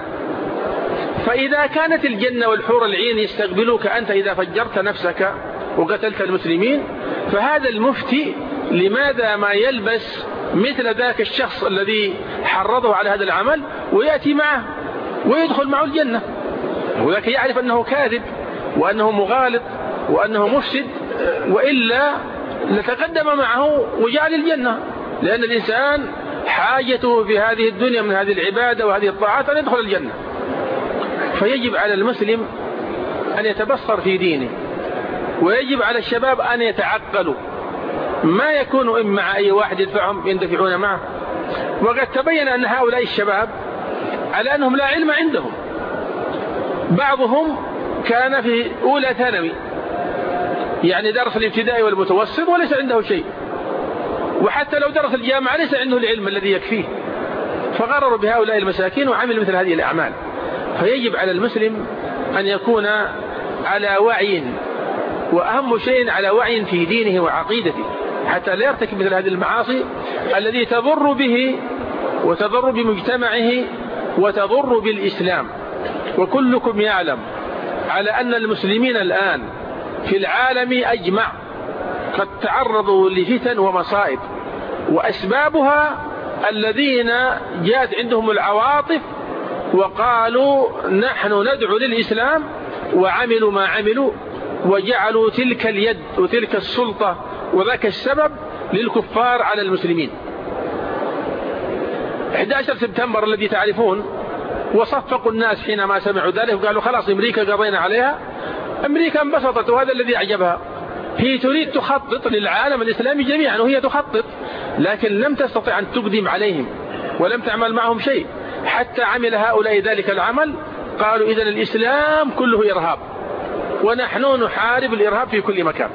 فإذا كانت الجنة والحور العين يستقبلوك أنت إذا فجرت نفسك وقتلت المسلمين فهذا المفتي لماذا ما يلبس مثل ذاك الشخص الذي حرضه على هذا العمل ويأتي معه ويدخل معه الجنة. وذاك يعرف أنه كاذب وأنه مغالط وأنه مفسد وإلا لتقدم معه وجاء للجنة لأن الإنسان حاجته في هذه الدنيا من هذه العبادة وهذه الطاعات أن يدخل الجنة. فيجب على المسلم أن يتبصر في دينه ويجب على الشباب أن يتعقلوا. ما يكون إن مع أي واحد يدفعهم يندفعون معه. وقد تبين أن هؤلاء الشباب على أنهم لا علم عندهم. بعضهم كان في أولى ثانوي. يعني درس الابتدائي والمتوسط وليس عنده شيء. وحتى لو درس الجامعة ليس عنده العلم الذي يكفيه. فغرروا بهؤلاء المساكين وعملوا مثل هذه الأعمال. فيجب على المسلم أن يكون على وعي وأهم شيء على وعي في دينه وعقيدته. حتى لا يرتكب مثل هذه المعاصي الذي تضر به وتضر بمجتمعه وتضر بالإسلام. وكلكم يعلم على أن المسلمين الآن في العالم أجمع قد تعرضوا لفتن ومصائب وأسبابها الذين جاءت عندهم العواطف وقالوا نحن ندعو للإسلام وعملوا ما عملوا وجعلوا تلك اليد وتلك السلطة وذاك السبب للكفار على المسلمين. 11 سبتمبر الذي تعرفون وصفقوا الناس حينما سمعوا ذلك وقالوا خلاص أمريكا قضينا عليها أمريكا انبسطت وهذا الذي أعجبها. هي تريد تخطط للعالم الإسلامي جميعا وهي تخطط لكن لم تستطع أن تقدم عليهم ولم تعمل معهم شيء. حتى عمل هؤلاء ذلك العمل قالوا إذا الإسلام كله إرهاب. ونحن نحارب الإرهاب في كل مكان.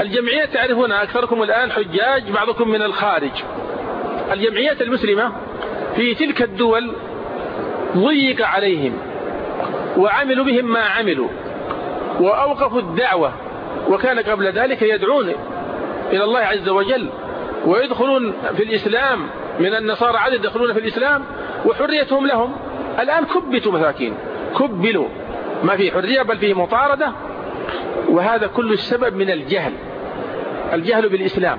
الجمعية تعرفون أكثركم الآن حجاج بعضكم من الخارج. الجمعية المسلمة في تلك الدول ضيق عليهم. وعملوا بهم ما عملوا. وأوقفوا الدعوة. وكان قبل ذلك يدعون إلى الله عز وجل ويدخلون في الإسلام. من النصارى عدد يدخلون في الإسلام. وحريتهم لهم. الآن كبتوا مساكين. كبلوا. ما في حرية بل فيه مطاردة. وهذا كل السبب من الجهل. الجهل بالإسلام.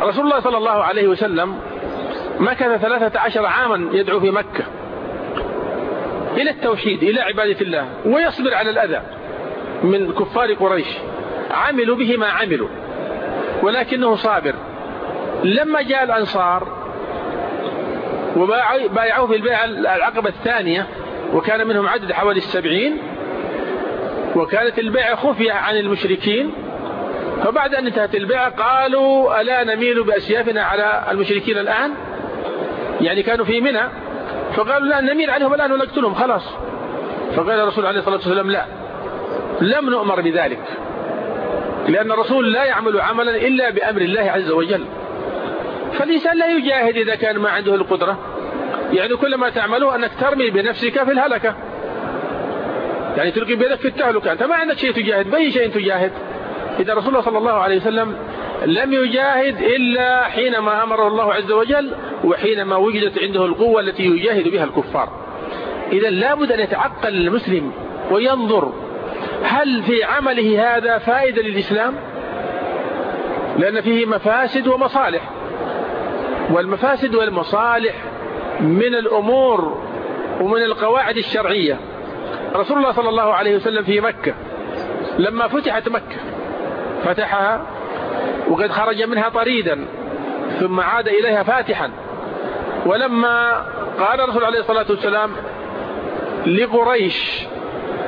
رسول الله صلى الله عليه وسلم مكث ثلاثة عشر عاما يدعو في مكة. إلى التوحيد إلى عبادة الله ويصبر على الأذى من كفار قريش. عملوا به ما عملوا ولكنه صابر. لما جاء الأنصار وبايعوه في البيعة العقبة الثانية وكان منهم عدد حوالي السبعين وكانت البيعة خفية عن المشركين. فبعد أن انتهت البيعة قالوا ألا نميل بأسيافنا على المشركين الآن؟ يعني كانوا في منى. فقالوا لا نميل عنهم الآن ونقتلهم خلاص. فقال الرسول عليه الصلاة والسلام لا. لم نؤمر بذلك لأن الرسول لا يعمل عملا إلا بأمر الله عز وجل. فالإنسان لا يجاهد إذا كان ما عنده القدرة. يعني كل ما تعمله أنك ترمي بنفسك في الهلكة. يعني تلقي بيدك في التهلكة. أنت ما عندك شيء تجاهد بأي شيء تجاهد. إذا رسول الله صلى الله عليه وسلم لم يجاهد إلا حينما أمره الله عز وجل وحينما وجدت عنده القوة التي يجاهد بها الكفار. إذا لابد أن يتعقل المسلم وينظر هل في عمله هذا فائدة للإسلام؟ لأن فيه مفاسد ومصالح. والمفاسد والمصالح من الأمور ومن القواعد الشرعية. رسول الله صلى الله عليه وسلم في مكة لما فتحت مكة فتحها وقد خرج منها طريدا ثم عاد إليها فاتحا. ولما قال الرسول عليه الصلاة والسلام لقريش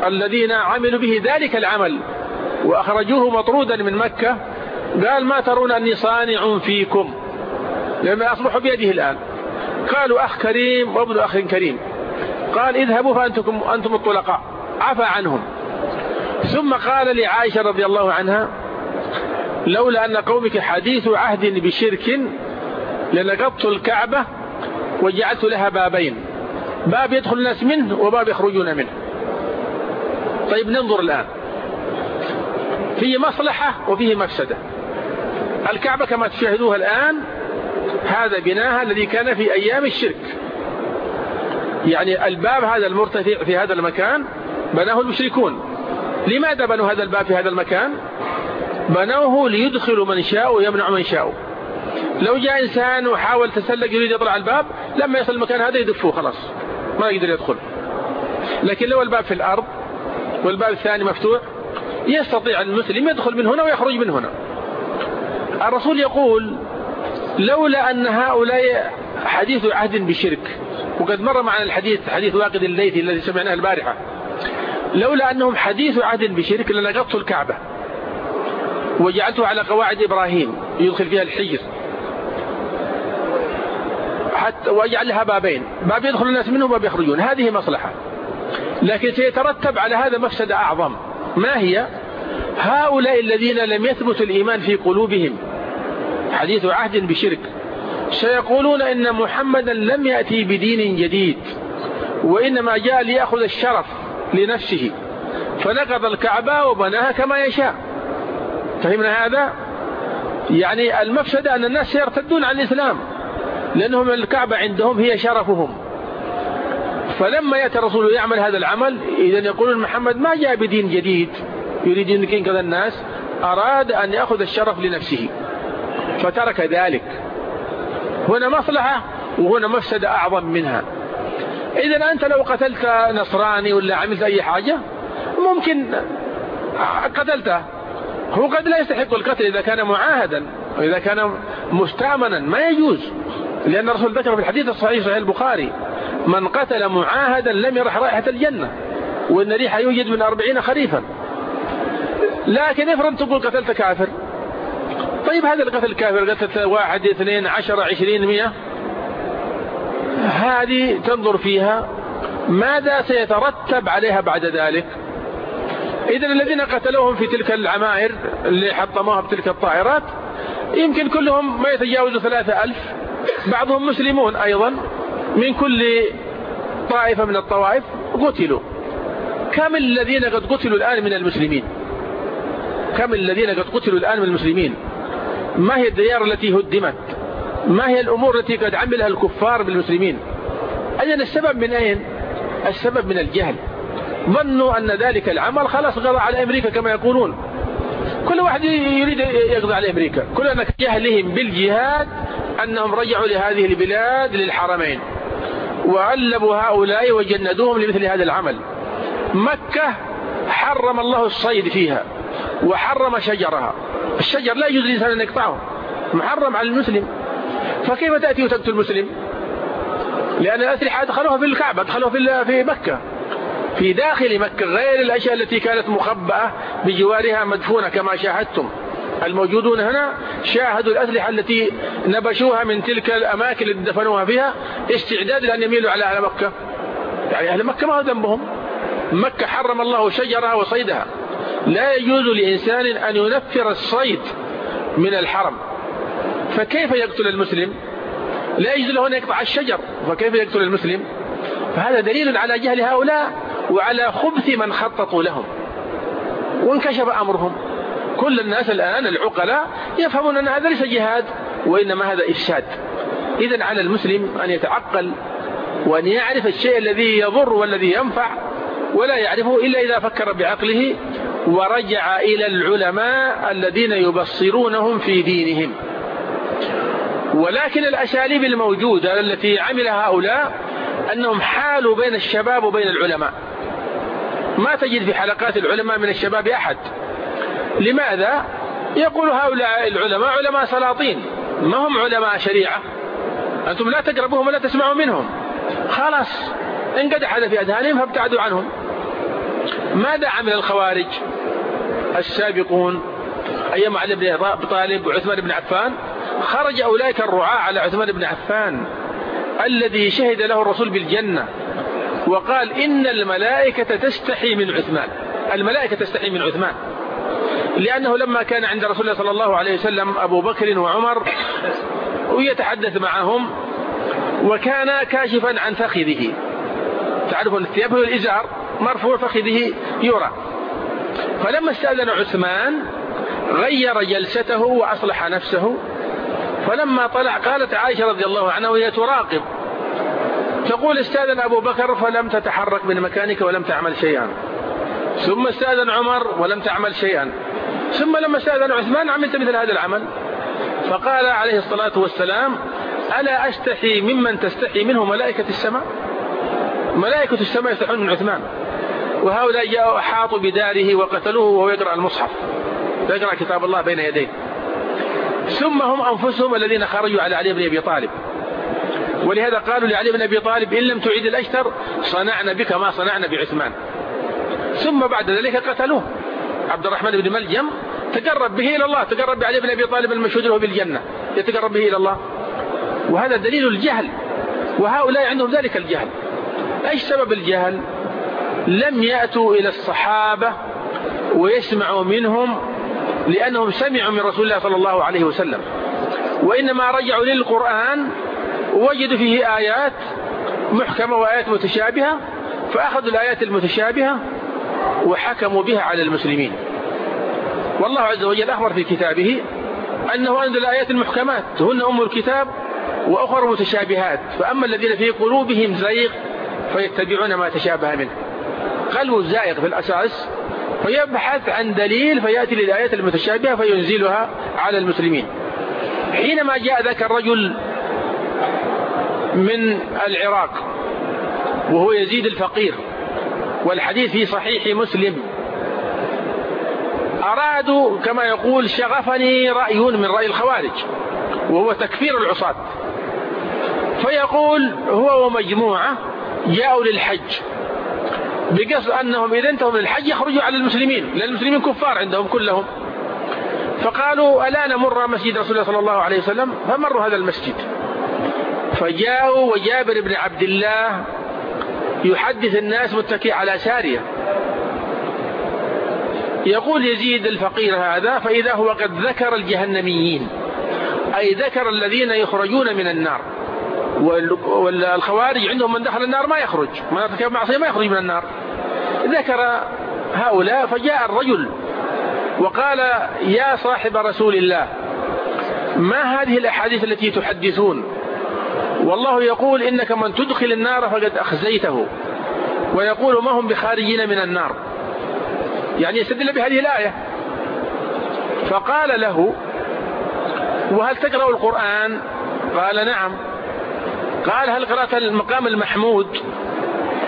الذين عملوا به ذلك العمل وأخرجوه مطرودا من مكة قال ما ترون أني صانع فيكم؟ لما أصبحوا بيده الآن. قالوا أخ كريم وابن أخ كريم. قال اذهبوا فأنتم أنتم الطلقاء. عفى عنهم. ثم قال لعائشة رضي الله عنها لولا أن قومك حديث عهد بشرك لنقضت الكعبة وجعلت لها بابين. باب يدخل الناس منه وباب يخرجون منه. طيب ننظر الآن. فيه مصلحة وفيه مفسدة. الكعبة كما تشاهدوها الآن هذا بناها الذي كان في أيام الشرك. يعني الباب هذا المرتفع في هذا المكان بناه المشركون. لماذا بنوا هذا الباب في هذا المكان؟ بنوه ليدخلوا من شاء ويمنع من شاء. لو جاء إنسان وحاول تسلق يريد يطلع الباب لما يصل المكان هذا يدفوه خلاص ما يقدر يدخل. لكن لو الباب في الأرض والباب الثاني مفتوح يستطيع المسلم يدخل من هنا ويخرج من هنا. الرسول يقول لولا أن هؤلاء حديث عهد بشرك وقد مر معنا الحديث حديث واقد الليثي الذي سمعناه البارحة لولا أنهم حديث عهد بشرك لنقضت الكعبة. وجعلته على قواعد إبراهيم يدخل فيها الحجر. حتى واجعل لها بابين باب يدخل الناس منه وباب يخرجون هذه مصلحة. لكن سيترتب على هذا مفسدة أعظم. ما هي؟ هؤلاء الذين لم يثبت الإيمان في قلوبهم. حديث عهد بشرك. سيقولون إن محمدا لم يأتي بدين جديد وإنما جاء ليأخذ الشرف لنفسه. فنقض الكعبة وبناها كما يشاء. فهمنا هذا؟ يعني المفسدة أن الناس سيرتدون عن الإسلام لأنهم الكعبة عندهم هي شرفهم. فلما يأتي الرسول يعمل هذا العمل إذا يقولون محمد ما جاء بدين جديد يريد أن ينقذ الناس أراد أن يأخذ الشرف لنفسه فترك ذلك. هنا مصلحة وهنا مفسدة أعظم منها. إذا أنت لو قتلت نصراني ولا عملت أي حاجة ممكن قتلته. هو قد لا يستحق القتل إذا كان معاهدا وإذا كان مستأمنا ما يجوز. لأن الرسول ذكر في الحديث الصحيح صحيح البخاري من قتل معاهدا لم يرح رائحة الجنة وإن ريحة يوجد من أربعين خريفا. لكن افرض تقول قتلت كافر. طيب هذا القتل الكافر قتلت واحد اثنين عشر عشرين مئة. هذه تنظر فيها ماذا سيترتب عليها بعد ذلك؟ إذا الذين قتلوهم في تلك العمائر اللي حطموها بتلك الطائرات يمكن كلهم ما يتجاوزوا ثلاثة ألف. بعضهم مسلمون أيضا من كل طائفة من الطوائف قتلوا. كم الذين قد قتلوا الآن من المسلمين؟ كم الذين قد قتلوا الآن من المسلمين؟ ما هي الديار التي هدمت؟ ما هي الأمور التي قد عملها الكفار بالمسلمين؟ أين السبب من أين؟ السبب من الجهل. ظنوا أن ذلك العمل خلاص قضى على أمريكا كما يقولون. كل واحد يريد يقضي على أمريكا. كل أنك جهلهم بالجهاد أنهم رجعوا لهذه البلاد للحرمين. وألبوا هؤلاء وجندوهم لمثل هذا العمل. مكة حرم الله الصيد فيها وحرم شجرها. الشجر لا يجوز للإنسان أن يقطعه. محرم على المسلم. فكيف تأتي وتقتل المسلم لأن الأسلحة أدخلوها في الكعبة أدخلوها في مكة. في داخل مكة غير الأشياء التي كانت مخبأة بجوارها مدفونة كما شاهدتم. الموجودون هنا شاهدوا الأسلحة التي نبشوها من تلك الأماكن التي دفنوها فيها استعداد لأن يميلوا على أهل مكة. يعني أهل مكة ما هو ذنبهم؟ مكة حرم الله شجرها وصيدها. لا يجوز لإنسان أن ينفر الصيد من الحرم. فكيف يقتل المسلم؟ لا يجوز له أن يقطع الشجر فكيف يقتل المسلم؟ فهذا دليل على جهل هؤلاء. وعلى خبث من خططوا لهم. وانكشف أمرهم. كل الناس الآن العقلاء يفهمون أن هذا ليس جهاد وإنما هذا إفساد إذا على المسلم أن يتعقل وأن يعرف الشيء الذي يضر والذي ينفع ولا يعرفه إلا إذا فكر بعقله ورجع إلى العلماء الذين يبصرونهم في دينهم. ولكن الأساليب الموجودة التي عملها هؤلاء أنهم حالوا بين الشباب وبين العلماء. ما تجد في حلقات العلماء من الشباب أحد. لماذا؟ يقول هؤلاء العلماء علماء سلاطين. ما هم علماء شريعة؟ أنتم لا تقربوهم ولا تسمعوا منهم. خلاص انقدح هذا في أذهانهم فابتعدوا عنهم. ماذا عمل الخوارج؟ السابقون أيام علي بن أبي طالب وعثمان بن عفان. خرج أولئك الرعاة على عثمان بن عفان الذي شهد له الرسول بالجنة. وقال إن الملائكة تستحي من عثمان. الملائكة تستحي من عثمان. لأنه لما كان عند رسول الله صلى الله عليه وسلم أبو بكر وعمر ويتحدث معهم وكان كاشفا عن فخذه. تعرفون الثياب هو الإزار مرفوع فخذه يرى. فلما استأذن عثمان غير جلسته وأصلح نفسه. فلما طلع قالت عائشة رضي الله عنها وهي تراقب. تقول استاذن أبو بكر فلم تتحرك من مكانك ولم تعمل شيئا. ثم استاذن عمر ولم تعمل شيئا. ثم لما استاذن عثمان عملت مثل هذا العمل. فقال عليه الصلاة والسلام ألا أستحي ممن تستحي منه ملائكة السماء؟ ملائكة السماء يستحون من عثمان. وهؤلاء جاءوا أحاطوا بداره وقتلوه وهو يقرأ المصحف. يقرأ كتاب الله بين يديه. ثم هم أنفسهم الذين خرجوا على علي بن أبي طالب. ولهذا قالوا لعلي بن أبي طالب إن لم تعيد الأشتر صنعنا بك ما صنعنا بعثمان. ثم بعد ذلك قتلوه. عبد الرحمن بن ملجم تقرب به إلى الله تقرب بعلي بن أبي طالب المشهود له بالجنة يتقرب به إلى الله. وهذا دليل الجهل وهؤلاء عندهم ذلك الجهل. أيش سبب الجهل؟ لم يأتوا إلى الصحابة ويسمعوا منهم لأنهم سمعوا من رسول الله صلى الله عليه وسلم وإنما رجعوا للقرآن وجدوا فيه آيات محكمة وآيات متشابهة فأخذوا الآيات المتشابهة وحكموا بها على المسلمين. والله عز وجل أخبر في كتابه أنه أنزل الآيات المحكمات هن أم الكتاب وأخر متشابهات. فأما الذين في قلوبهم زيغ فيتبعون ما تشابه منه. قلب الزائغ في الأساس فيبحث عن دليل فيأتي للآيات المتشابهة فينزلها على المسلمين. حينما جاء ذاك الرجل من العراق وهو يزيد الفقير. والحديث في صحيح مسلم. أرادوا كما يقول شغفني رأي من رأي الخوارج وهو تكفير العصاة. فيقول هو ومجموعة جاءوا للحج. بقصد أنهم إذا انتهوا من الحج يخرجوا على المسلمين لأن المسلمين كفار عندهم كلهم. فقالوا ألا نمر مسجد رسول الله صلى الله عليه وسلم؟ فمروا هذا المسجد. فجاءوا وجابر بن عبد الله يحدث الناس متكئ على سارية. يقول يزيد الفقير هذا فإذا هو قد ذكر الجهنميين أي ذكر الذين يخرجون من النار. والخوارج عندهم من دخل النار ما يخرج من ارتكب معصية ما يخرج من النار. ذكر هؤلاء فجاء الرجل وقال يا صاحب رسول الله ما هذه الأحاديث التي تحدثون؟ والله يقول إنك من تدخل النار فقد أخزيته. ويقول ما هم بخارجين من النار. يعني يستدل بهذه الآية. فقال له وهل تقرأ القرآن؟ قال نعم. قال هل قرأت المقام المحمود؟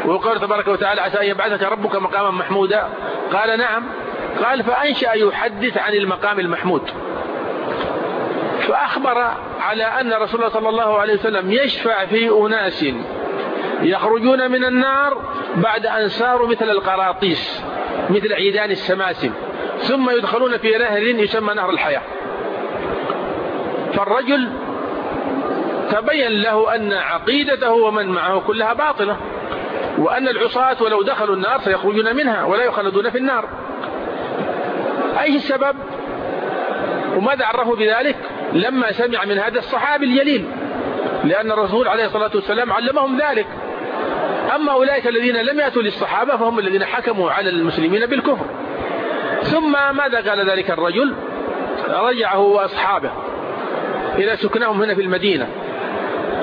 وقال تبارك وتعالى عسى أن يبعثك ربك مقاما محمودا. قال نعم. قال فأنشأ يحدث عن المقام المحمود. فأخبر على أن رسول الله صلى الله عليه وسلم يشفع في أناس يخرجون من النار بعد أن ساروا مثل القراطيس مثل عيدان السماسم ثم يدخلون في نهر يسمى نهر الحياة. فالرجل تبين له أن عقيدته ومن معه كلها باطلة وأن العصاة ولو دخلوا النار سيخرجون منها ولا يخلدون في النار. أي السبب؟ وماذا عرفوا بذلك؟ لما سمع من هذا الصحابي الجليل لأن الرسول عليه الصلاة والسلام علمهم ذلك. أما أولئك الذين لم يأتوا للصحابة فهم الذين حكموا على المسلمين بالكفر. ثم ماذا قال ذلك الرجل؟ رجع هو وأصحابه إلى سكنهم هنا في المدينة.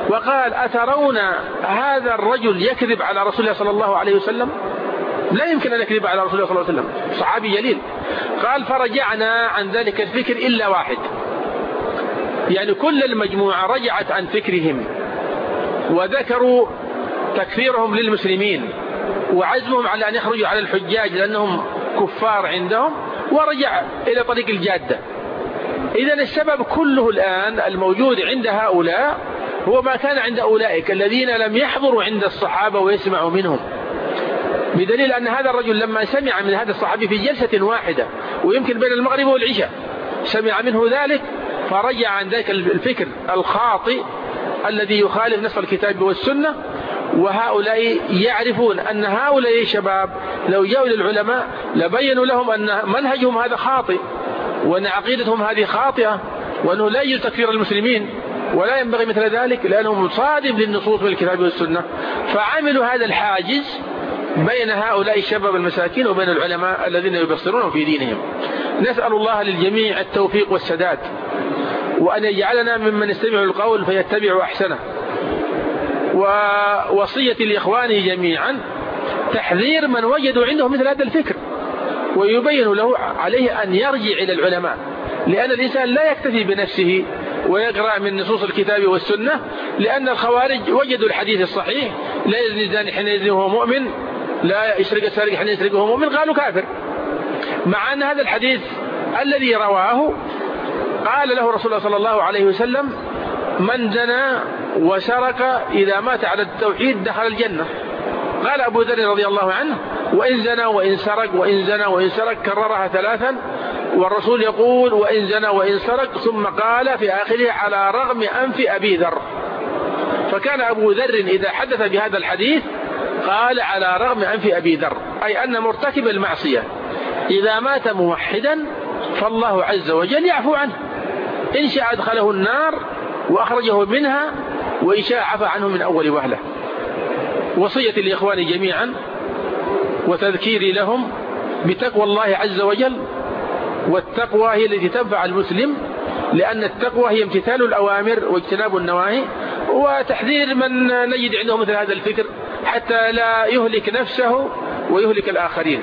وقال أترون هذا الرجل يكذب على رسول الله صلى الله عليه وسلم؟ لا يمكن أن يكذب على رسول الله صلى الله عليه وسلم. صحابي جليل قال فرجعنا عن ذلك الفكر إلا واحد. يعني كل المجموعة رجعت عن فكرهم وذكروا تكفيرهم للمسلمين وعزمهم على أن يخرجوا على الحجاج لأنهم كفار عندهم ورجع إلى طريق الجادة. إذا السبب كله الآن الموجود عند هؤلاء هو ما كان عند أولئك الذين لم يحضروا عند الصحابة ويسمعوا منهم. بدليل أن هذا الرجل لما سمع من هذا الصحابي في جلسة واحدة ويمكن بين المغرب والعشاء سمع منه ذلك فرجع عن ذلك الفكر الخاطئ الذي يخالف نص الكتاب والسنة وهؤلاء يعرفون أن هؤلاء الشباب لو جاءوا للعلماء لبينوا لهم أن منهجهم هذا خاطئ وأن عقيدتهم هذه خاطئة وأنه لا يجوز تكفير المسلمين ولا ينبغي مثل ذلك لأنه مصادم للنصوص من الكتاب والسنة. فعملوا هذا الحاجز بين هؤلاء الشباب المساكين وبين العلماء الذين يبصرون في دينهم. نسأل الله للجميع التوفيق والسداد. وأن يجعلنا ممن يستمع القول فيتبع أحسنه. ووصية لإخواني جميعا تحذير من وجدوا عنده مثل هذا الفكر ويبين له عليه أن يرجع إلى العلماء. لأن الإنسان لا يكتفي بنفسه ويقرأ من نصوص الكتاب والسنة لأن الخوارج وجدوا الحديث الصحيح لا يزني حين يزني وهو مؤمن لا يسرق السارق حين يسرق وهو مؤمن قالوا كافر. مع أن هذا الحديث الذي رواه قال له رسول الله صلى الله عليه وسلم من زنى وسرق إذا مات على التوحيد دخل الجنة. قال أبو ذر رضي الله عنه وإن زنى وإن سرق وإن زنى وإن سرق كررها ثلاثا. والرسول يقول وإن زنى وإن سرق. ثم قال في آخره على رغم أنف أبي ذر. فكان أبو ذر إذا حدث بهذا الحديث قال على رغم أنف أبي ذر. أي أن مرتكب المعصية. إذا مات موحدا فالله عز وجل يعفو عنه. إن شاء أدخله النار وأخرجه منها وإن شاء عفى عنه من أول وهلة. وصية لإخواني جميعا وتذكيري لهم بتقوى الله عز وجل والتقوى هي التي تنفع المسلم لأن التقوى هي امتثال الأوامر واجتناب النواهي وتحذير من نجد عنده مثل هذا الفكر حتى لا يهلك نفسه ويهلك الآخرين.